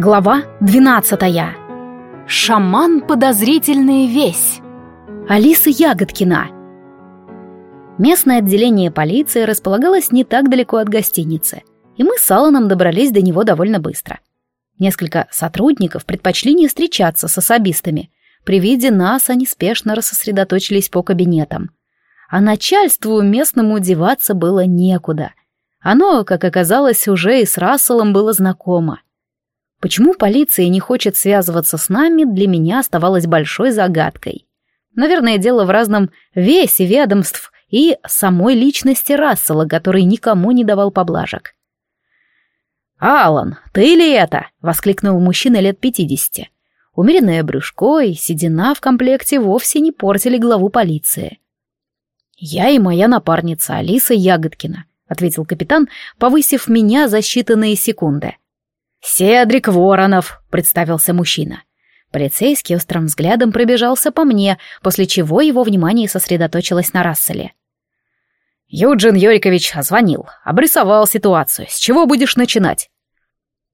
Глава 12. Шаман подозрительный весь. Алиса Ягодкина. Местное отделение полиции располагалось не так далеко от гостиницы, и мы с Аланом добрались до него довольно быстро. Несколько сотрудников предпочли не встречаться с особистами. При виде нас они спешно рассосредоточились по кабинетам. А начальству местному деваться было некуда. Оно, как оказалось, уже и с Расселом было знакомо — Почему полиция не хочет связываться с нами, для меня оставалось большой загадкой. Наверное, дело в разном весе ведомств и самой личности Рассела, который никому не давал поблажек. «Алан, ты ли это?» — воскликнул мужчина лет пятидесяти. Умеренное брюшко и седина в комплекте вовсе не портили главу полиции. «Я и моя напарница Алиса Ягодкина», — ответил капитан, повысив меня за считанные секунды. — «Седрик Воронов», — представился мужчина. Полицейский острым взглядом пробежался по мне, после чего его внимание сосредоточилось на Расселе. «Юджин Йорикович звонил, обрисовал ситуацию. С чего будешь начинать?»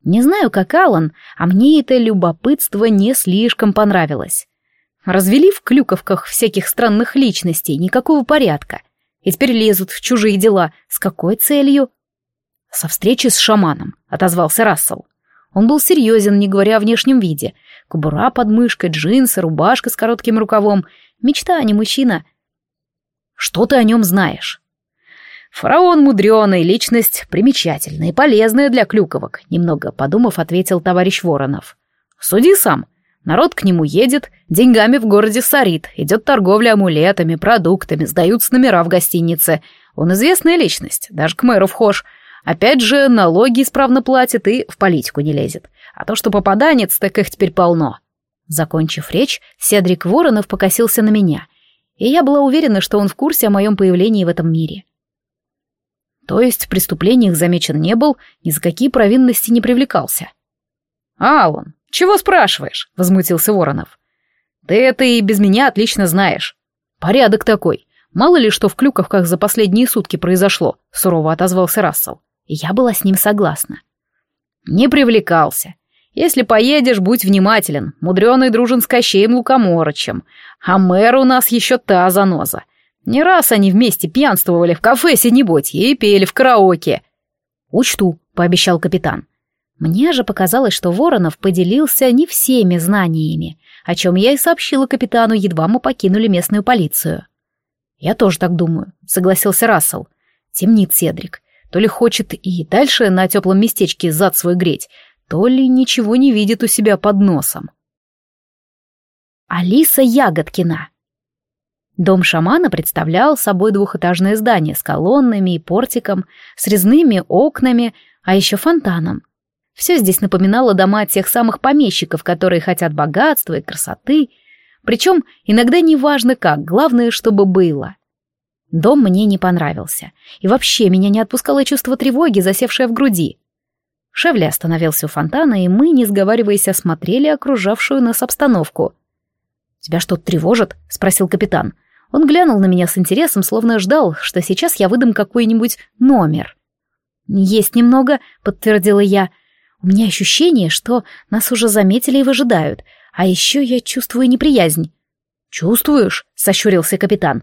Не знаю, как Алан, а мне это любопытство не слишком понравилось. Развели в клюковках всяких странных личностей, никакого порядка. И теперь лезут в чужие дела. С какой целью? Со встречи с шаманом, отозвался Рассел. Он был серьезен, не говоря о внешнем виде. Кубура под мышкой, джинсы, рубашка с коротким рукавом. Мечта, а не мужчина. Что ты о нем знаешь? Фараон мудреный, личность примечательная и полезная для клюковок, немного подумав, ответил товарищ Воронов. Суди сам. Народ к нему едет, деньгами в городе сорит, идет торговля амулетами, продуктами, сдаются номера в гостинице. Он известная личность, даже к мэру вхож. Опять же, налоги исправно платит и в политику не лезет. А то, что попаданец, так их теперь полно. Закончив речь, Седрик Воронов покосился на меня, и я была уверена, что он в курсе о моем появлении в этом мире. То есть в преступлениях замечен не был, ни за какие провинности не привлекался. А он чего спрашиваешь?» — возмутился Воронов. «Ты это и без меня отлично знаешь. Порядок такой. Мало ли что в клюковках за последние сутки произошло», — сурово отозвался Рассел. Я была с ним согласна. «Не привлекался. Если поедешь, будь внимателен. мудрёный дружен с Кощеем Лукоморычем. А мэр у нас ещё та заноза. Не раз они вместе пьянствовали в кафе синеботье и пели в караоке». «Учту», — пообещал капитан. Мне же показалось, что Воронов поделился не всеми знаниями, о чём я и сообщила капитану, едва мы покинули местную полицию. «Я тоже так думаю», — согласился Рассел. «Темнит Седрик то ли хочет и дальше на теплом местечке зад свой греть, то ли ничего не видит у себя под носом. Алиса Ягодкина Дом шамана представлял собой двухэтажное здание с колоннами и портиком, с резными окнами, а еще фонтаном. Все здесь напоминало дома тех самых помещиков, которые хотят богатства и красоты, причем иногда неважно как, главное, чтобы было. Дом мне не понравился, и вообще меня не отпускало чувство тревоги, засевшее в груди. Шевля остановился у фонтана, и мы, не сговариваясь, осмотрели окружавшую нас обстановку. «Тебя что-то тревожит?» — спросил капитан. Он глянул на меня с интересом, словно ждал, что сейчас я выдам какой-нибудь номер. «Есть немного», — подтвердила я. «У меня ощущение, что нас уже заметили и выжидают, а еще я чувствую неприязнь». «Чувствуешь?» — сощурился капитан.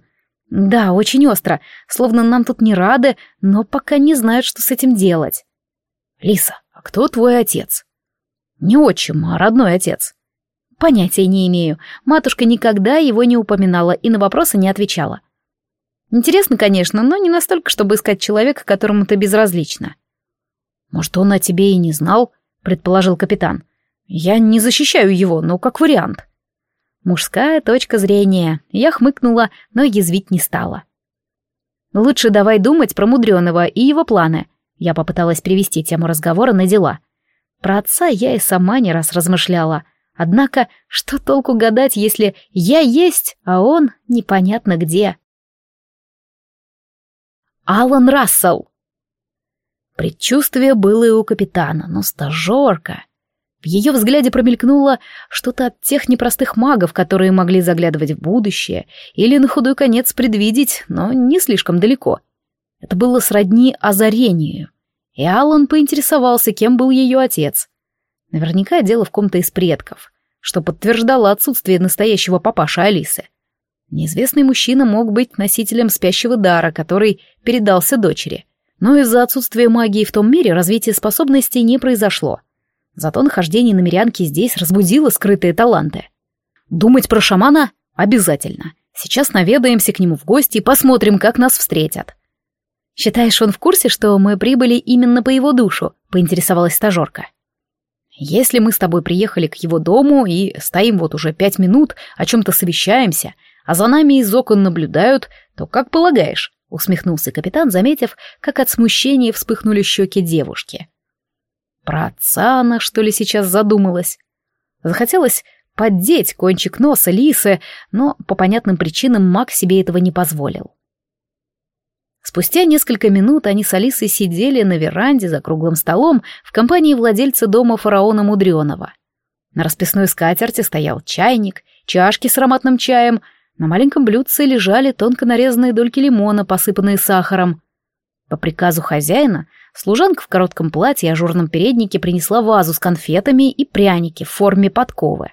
Да, очень остро, словно нам тут не рады, но пока не знают, что с этим делать. Лиса, а кто твой отец? Не отчим, а родной отец. Понятия не имею. Матушка никогда его не упоминала и на вопросы не отвечала. Интересно, конечно, но не настолько, чтобы искать человека, которому ты безразлично. Может, он о тебе и не знал, предположил капитан. Я не защищаю его, но как вариант. Мужская точка зрения. Я хмыкнула, но язвить не стала. Лучше давай думать про мудреного и его планы. Я попыталась привести тему разговора на дела. Про отца я и сама не раз размышляла. Однако, что толку гадать, если я есть, а он непонятно где? Алан Рассел. Предчувствие было и у капитана, но стажерка... В ее взгляде промелькнуло что-то от тех непростых магов, которые могли заглядывать в будущее или на худой конец предвидеть, но не слишком далеко. Это было сродни озарению. И Аллан поинтересовался, кем был ее отец. Наверняка дело в ком-то из предков, что подтверждало отсутствие настоящего папаша Алисы. Неизвестный мужчина мог быть носителем спящего дара, который передался дочери. Но из-за отсутствия магии в том мире развитие способностей не произошло — Зато нахождение намерянки здесь разбудило скрытые таланты. Думать про шамана обязательно. Сейчас наведаемся к нему в гости и посмотрим, как нас встретят. Считаешь, он в курсе, что мы прибыли именно по его душу? Поинтересовалась стажерка. Если мы с тобой приехали к его дому и стоим вот уже пять минут, о чем-то совещаемся, а за нами из окон наблюдают, то как полагаешь? Усмехнулся капитан, заметив, как от смущения вспыхнули щеки девушки. — про отца она, что ли, сейчас задумалась? Захотелось поддеть кончик носа Лисы, но по понятным причинам Мак себе этого не позволил. Спустя несколько минут они с Алисой сидели на веранде за круглым столом в компании владельца дома фараона Мудреного. На расписной скатерти стоял чайник, чашки с ароматным чаем, на маленьком блюдце лежали тонко нарезанные дольки лимона, посыпанные сахаром. По приказу хозяина — Служанка в коротком платье и ажурном переднике принесла вазу с конфетами и пряники в форме подковы.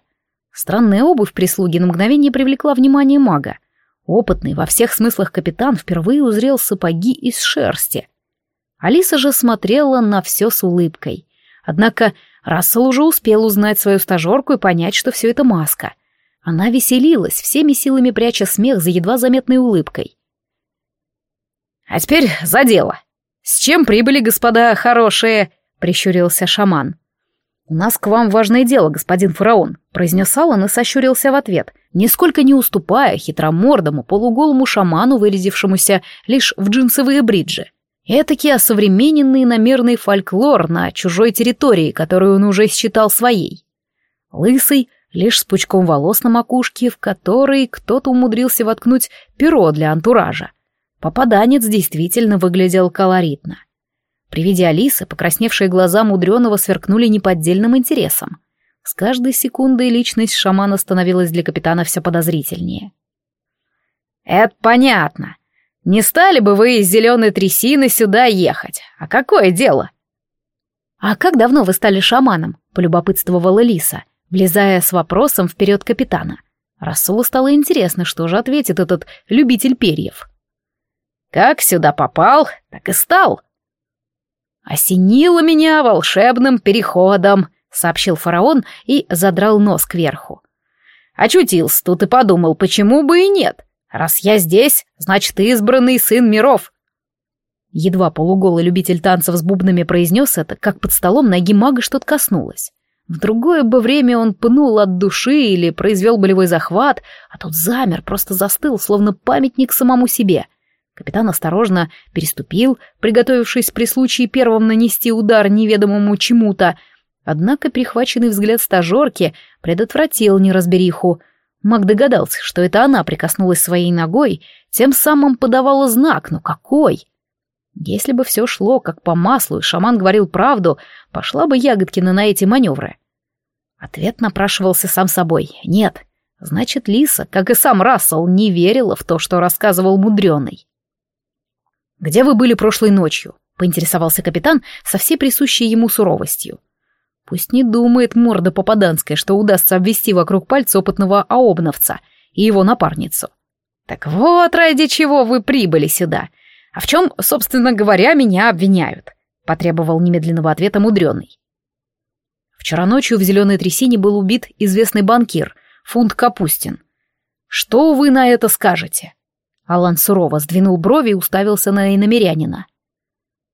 Странная обувь прислуги на мгновение привлекла внимание мага. Опытный во всех смыслах капитан впервые узрел сапоги из шерсти. Алиса же смотрела на все с улыбкой. Однако Рассел уже успел узнать свою стажерку и понять, что все это маска. Она веселилась, всеми силами пряча смех за едва заметной улыбкой. «А теперь за дело!» «С чем прибыли, господа хорошие?» — прищурился шаман. «У нас к вам важное дело, господин фараон», — произнес Аллан и сощурился в ответ, нисколько не уступая хитромордому полуголому шаману, вырезившемуся лишь в джинсовые бриджи. Этакий осовремененный намерный фольклор на чужой территории, которую он уже считал своей. Лысый, лишь с пучком волос на макушке, в который кто-то умудрился воткнуть перо для антуража, Попаданец действительно выглядел колоритно. При виде Алисы покрасневшие глаза мудреного сверкнули неподдельным интересом. С каждой секундой личность шамана становилась для капитана все подозрительнее. «Это понятно. Не стали бы вы из зеленой трясины сюда ехать. А какое дело?» «А как давно вы стали шаманом?» — полюбопытствовала Лиса, влезая с вопросом вперед капитана. Расулу стало интересно, что же ответит этот любитель перьев. Как сюда попал, так и стал. «Осенило меня волшебным переходом», — сообщил фараон и задрал нос кверху. «Очутился тут и подумал, почему бы и нет. Раз я здесь, значит, ты избранный сын миров». Едва полуголый любитель танцев с бубнами произнес это, как под столом ноги мага что-то коснулось. В другое бы время он пнул от души или произвел болевой захват, а тут замер, просто застыл, словно памятник самому себе — Капитан осторожно переступил, приготовившись при случае первым нанести удар неведомому чему-то. Однако перехваченный взгляд стажерки предотвратил неразбериху. Маг догадался, что это она прикоснулась своей ногой, тем самым подавала знак, но какой? Если бы все шло как по маслу и шаман говорил правду, пошла бы Ягодкина на эти маневры. Ответ напрашивался сам собой. Нет. Значит, Лиса, как и сам Рассел, не верила в то, что рассказывал мудреный. «Где вы были прошлой ночью?» — поинтересовался капитан со всей присущей ему суровостью. Пусть не думает морда попаданская, что удастся обвести вокруг пальца опытного аобновца и его напарницу. «Так вот, ради чего вы прибыли сюда. А в чем, собственно говоря, меня обвиняют?» — потребовал немедленного ответа мудреный. Вчера ночью в зеленой трясине был убит известный банкир, фунт Капустин. Что вы на это скажете? Алан сурово сдвинул брови и уставился на иномерянина.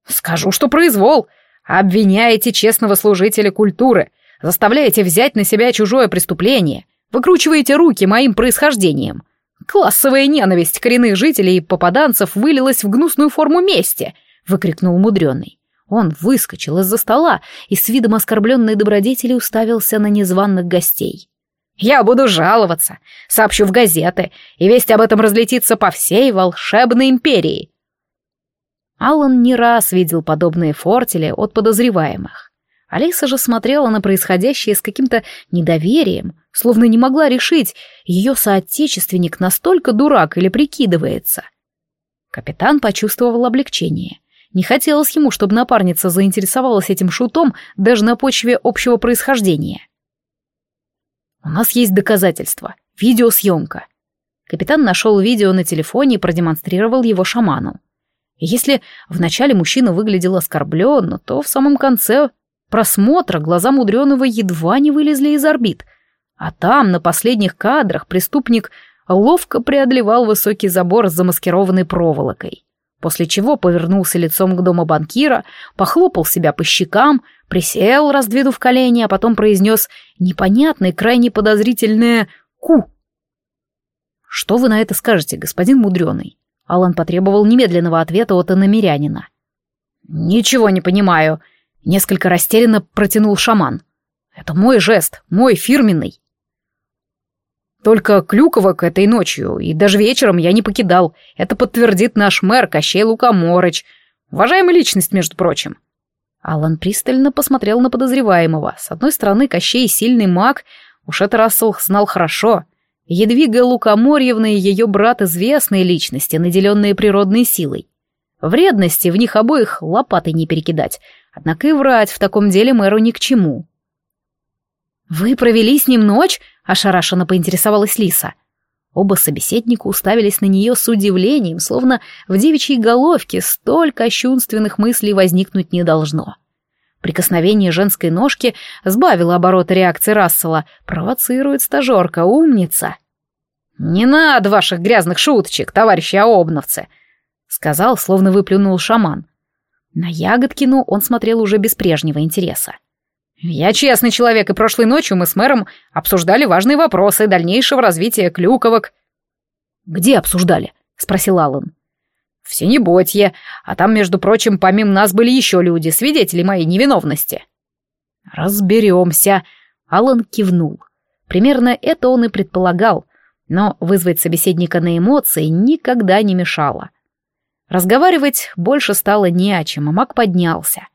«Скажу, что произвол! Обвиняете честного служителя культуры, заставляете взять на себя чужое преступление, выкручиваете руки моим происхождением. Классовая ненависть коренных жителей и попаданцев вылилась в гнусную форму мести!» — выкрикнул мудрёный. Он выскочил из-за стола и с видом оскорбленной добродетели уставился на незваных гостей. Я буду жаловаться, сообщу в газеты, и весть об этом разлетится по всей волшебной империи. Аллан не раз видел подобные фортели от подозреваемых. Алиса же смотрела на происходящее с каким-то недоверием, словно не могла решить, ее соотечественник настолько дурак или прикидывается. Капитан почувствовал облегчение. Не хотелось ему, чтобы напарница заинтересовалась этим шутом даже на почве общего происхождения. — у нас есть доказательства. Видеосъемка. Капитан нашел видео на телефоне и продемонстрировал его шаману. И если вначале мужчина выглядел оскорбленно, то в самом конце просмотра глаза мудреного едва не вылезли из орбит. А там, на последних кадрах, преступник ловко преодолевал высокий забор с замаскированной проволокой после чего повернулся лицом к дому банкира, похлопал себя по щекам, присел, раздвинув колени, а потом произнес непонятное, крайне подозрительное «ку». «Что вы на это скажете, господин Мудреный?» Алан потребовал немедленного ответа от иномирянина. «Ничего не понимаю», — несколько растерянно протянул шаман. «Это мой жест, мой фирменный. Только Клюкова к этой ночью и даже вечером я не покидал. Это подтвердит наш мэр Кощей Лукоморыч. Уважаемая личность, между прочим. Алан пристально посмотрел на подозреваемого. С одной стороны, Кощей сильный маг, уж это Рассел знал хорошо. Едвига Лукоморьевна и ее брат известные личности, наделенные природной силой. Вредности в них обоих лопатой не перекидать, однако и врать в таком деле мэру ни к чему. «Вы провели с ним ночь?» Ошарашенно поинтересовалась Лиса. Оба собеседника уставились на нее с удивлением, словно в девичьей головке столько ощунственных мыслей возникнуть не должно. Прикосновение женской ножки сбавило обороты реакции Рассела. Провоцирует стажерка, умница. «Не надо ваших грязных шуточек, товарищи обновцы, — сказал, словно выплюнул шаман. На Ягодкину он смотрел уже без прежнего интереса. Я честный человек, и прошлой ночью мы с мэром обсуждали важные вопросы дальнейшего развития клюковок. Где обсуждали? спросил Аллан. В Синеботье, а там, между прочим, помимо нас были еще люди, свидетели моей невиновности. Разберемся. Аллан кивнул. Примерно это он и предполагал, но вызвать собеседника на эмоции никогда не мешало. Разговаривать больше стало не о чем, а и маг поднялся.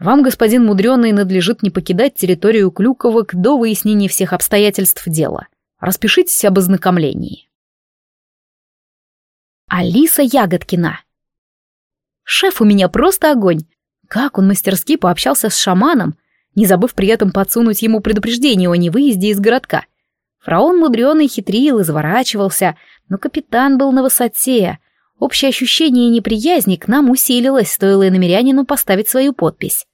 Вам, господин Мудреный, надлежит не покидать территорию Клюковок до выяснения всех обстоятельств дела. Распишитесь об ознакомлении. Алиса Ягодкина Шеф у меня просто огонь. Как он мастерски пообщался с шаманом, не забыв при этом подсунуть ему предупреждение о невыезде из городка. Фараон Мудреный хитрил, изворачивался, но капитан был на высоте, Общее ощущение неприязни к нам усилилось, стоило и иномерянину поставить свою подпись.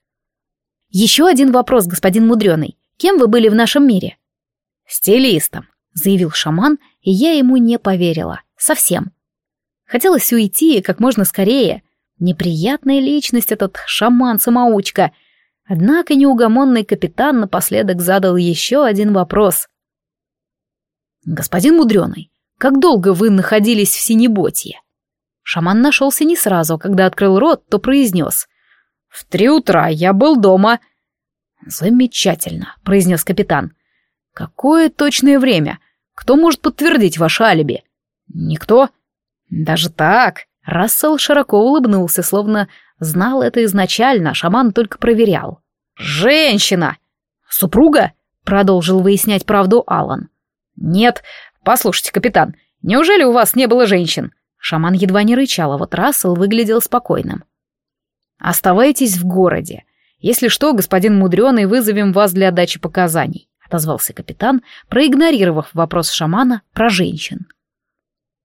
Еще один вопрос, господин Мудреный. Кем вы были в нашем мире? Стилистом, заявил шаман, и я ему не поверила. Совсем. Хотелось уйти как можно скорее. Неприятная личность этот шаман-самоучка. Однако неугомонный капитан напоследок задал еще один вопрос. «Господин Мудреный, как долго вы находились в Синеботье?» Шаман нашелся не сразу, а когда открыл рот, то произнес. В три утра я был дома». «Замечательно», — произнес капитан. «Какое точное время? Кто может подтвердить ваше алиби?» «Никто». «Даже так?» Рассел широко улыбнулся, словно знал это изначально, а шаман только проверял. «Женщина!» «Супруга?» — продолжил выяснять правду Алан. «Нет, послушайте, капитан, неужели у вас не было женщин?» Шаман едва не рычал, а вот Рассел выглядел спокойным. «Оставайтесь в городе. Если что, господин Мудреный, вызовем вас для дачи показаний», — отозвался капитан, проигнорировав вопрос шамана про женщин.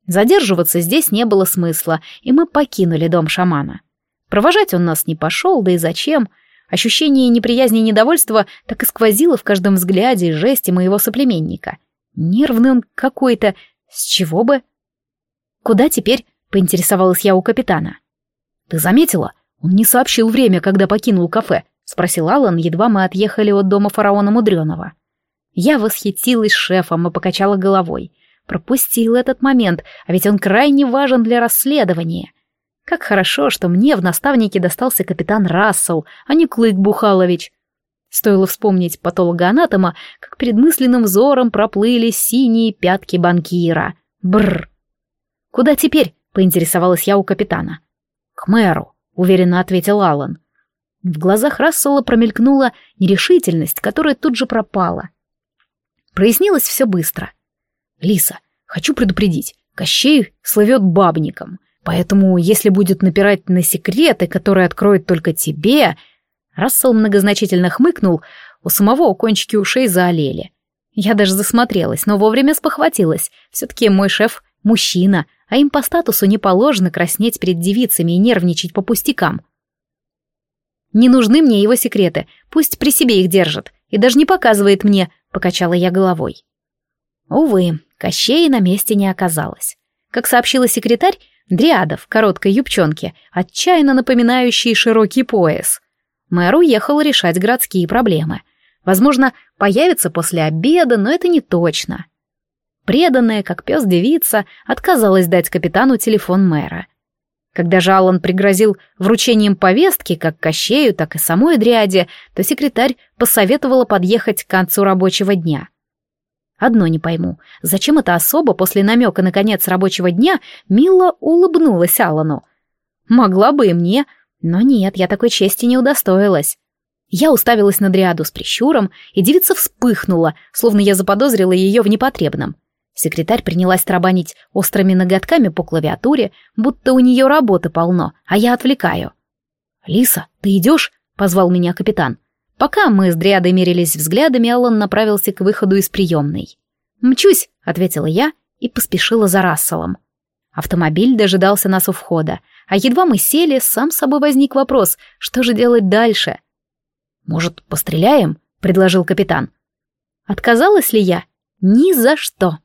Задерживаться здесь не было смысла, и мы покинули дом шамана. Провожать он нас не пошел, да и зачем? Ощущение неприязни и недовольства так и сквозило в каждом взгляде и жесте моего соплеменника. Нервный он какой-то, с чего бы? «Куда теперь?» — поинтересовалась я у капитана. «Ты заметила? «Он не сообщил время, когда покинул кафе», — спросил Алан, едва мы отъехали от дома фараона Мудреного. Я восхитилась шефом и покачала головой. Пропустил этот момент, а ведь он крайне важен для расследования. Как хорошо, что мне в наставнике достался капитан Рассел, а не Клык Бухалович. Стоило вспомнить патологоанатома, как перед мысленным взором проплыли синие пятки банкира. Бр. «Куда теперь?» — поинтересовалась я у капитана. «К мэру». — уверенно ответил Алан. В глазах Рассела промелькнула нерешительность, которая тут же пропала. Прояснилось все быстро. «Лиса, хочу предупредить, Кощей слывет бабником, поэтому если будет напирать на секреты, которые откроет только тебе...» Рассел многозначительно хмыкнул, у самого кончики ушей заолели. Я даже засмотрелась, но вовремя спохватилась. Все-таки мой шеф — мужчина, а им по статусу не положено краснеть перед девицами и нервничать по пустякам. «Не нужны мне его секреты, пусть при себе их держит и даже не показывает мне», — покачала я головой. Увы, Кощей на месте не оказалось. Как сообщила секретарь, Дриада в короткой юбчонке, отчаянно напоминающей широкий пояс. Мэр уехал решать городские проблемы. Возможно, появится после обеда, но это не точно преданная, как пес девица, отказалась дать капитану телефон мэра. Когда Жалан пригрозил вручением повестки как Кощею, так и самой Дриаде, то секретарь посоветовала подъехать к концу рабочего дня. Одно не пойму, зачем эта особа после намека на конец рабочего дня мило улыбнулась Аллану? Могла бы и мне, но нет, я такой чести не удостоилась. Я уставилась на Дриаду с прищуром, и девица вспыхнула, словно я заподозрила ее в непотребном. Секретарь принялась трабанить острыми ноготками по клавиатуре, будто у нее работы полно, а я отвлекаю. «Лиса, ты идешь?» — позвал меня капитан. Пока мы с Дриадой мерились взглядами, Аллан направился к выходу из приемной. «Мчусь!» — ответила я и поспешила за Расселом. Автомобиль дожидался нас у входа, а едва мы сели, сам собой возник вопрос, что же делать дальше? «Может, постреляем?» — предложил капитан. Отказалась ли я? Ни за что.